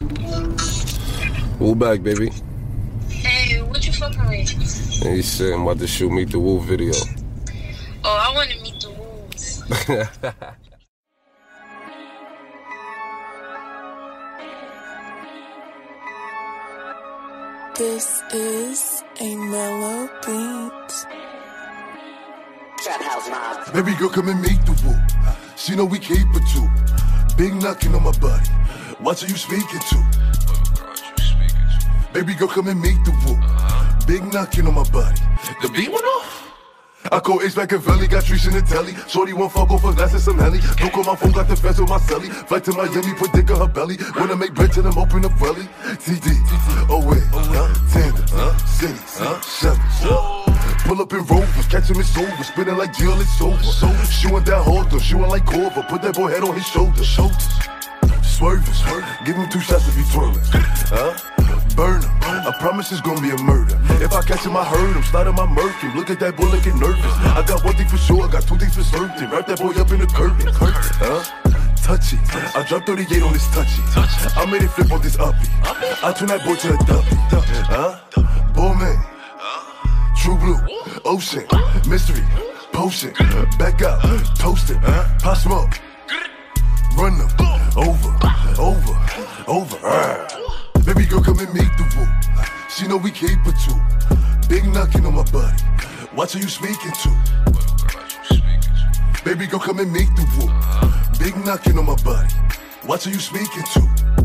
Woo back, baby. Hey, what you fucking with? And he said I'm about to shoot Meet the Woo video. Oh, I want to meet the wolves. This is a Melo beat. Trap House Mob. Baby girl, come and meet the woo. She know we keep it too. Big knocking on my body. Watch who you speaking to. Baby girl, come and meet the woo. Big knocking on my body. The beat went off. I call H back in Valley, got trees in the telly. Shorty won't fuck off a glass and some heli. Don't call my phone, got the fence with my celly. Flight to Miami, put dick on her belly. Wanna make bread till I'm open up belly. TD, oh wait, huh? Tandem, huh? City, huh? Chevy. Pull up in rovers, catch him in sober, spinning like Jill, it's over. So, shooing that holder, shooting like Korver, put that boy head on his shoulder. Shoulders, swerving. Give him two shots if he twirling. Huh? Burn him. I promise it's gonna be a murder. If I catch him, I hurt him. Slide my merkin. Look at that boy looking nervous. I got one thing for sure, I got two things for certain. Wrap that boy up in the curtain. Huh? Touchy. I dropped 38 on this touchy. I made it flip on this uppy. I turn that boy to a duppy. Huh? Ocean, mystery, potion, back up, toasting, pop smoke, run them, over, over, over. Baby girl, come and meet the woo. She know we keep it too. Big knocking on my body. Watch who you speaking to. Baby girl, come and meet the woo. Big knocking on my body. Watch who you speaking to.